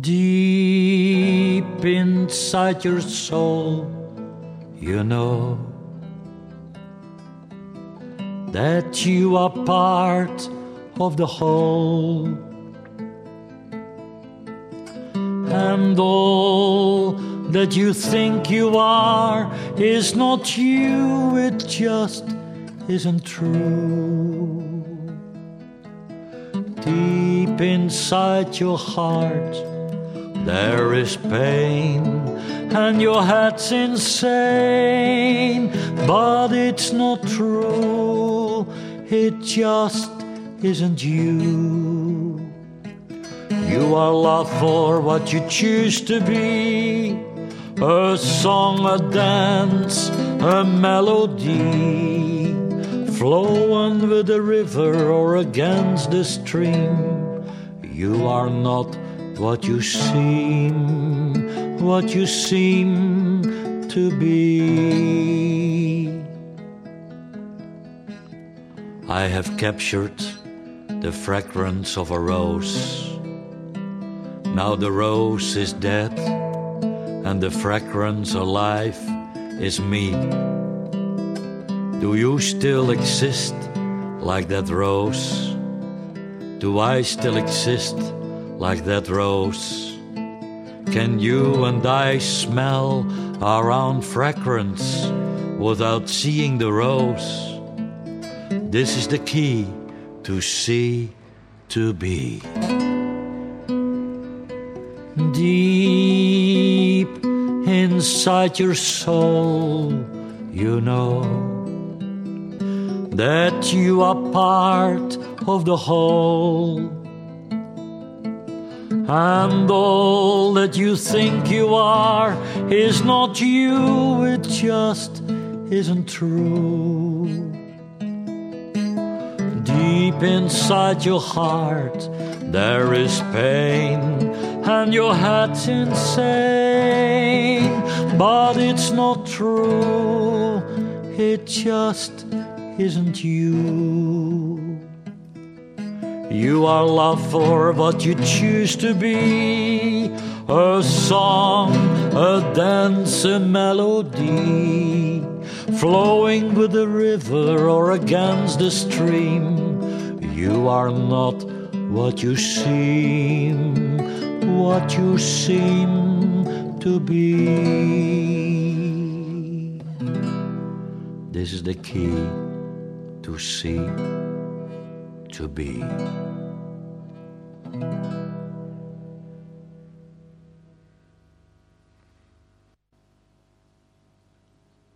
Deep inside your soul, you know that you are part of the whole. And all that you think you are is not you, it just isn't true. Deep inside your heart, there is pain, and your head's insane, but it's not true, it just isn't you. You are loved for what you choose to be a song, a dance, a melody, flowing with the river or against the stream. You are not what you seem, what you seem to be. I have captured the fragrance of a rose. Now the rose is dead, and the fragrance alive is me. Do you still exist like that rose? Do I still exist like that rose? Can you and I smell our own fragrance without seeing the rose? This is the key to see, to be. Deep inside your soul, you know that you are part of the whole. And all that you think you are is not you, it just isn't true. Deep inside your heart, there is pain, and your head's insane. But it's not true, it just isn't you. You are loved for what you choose to be a song, a dance, a melody, flowing with the river or against the stream. You are not what you seem, what you seem to be. This is the key to see, to be.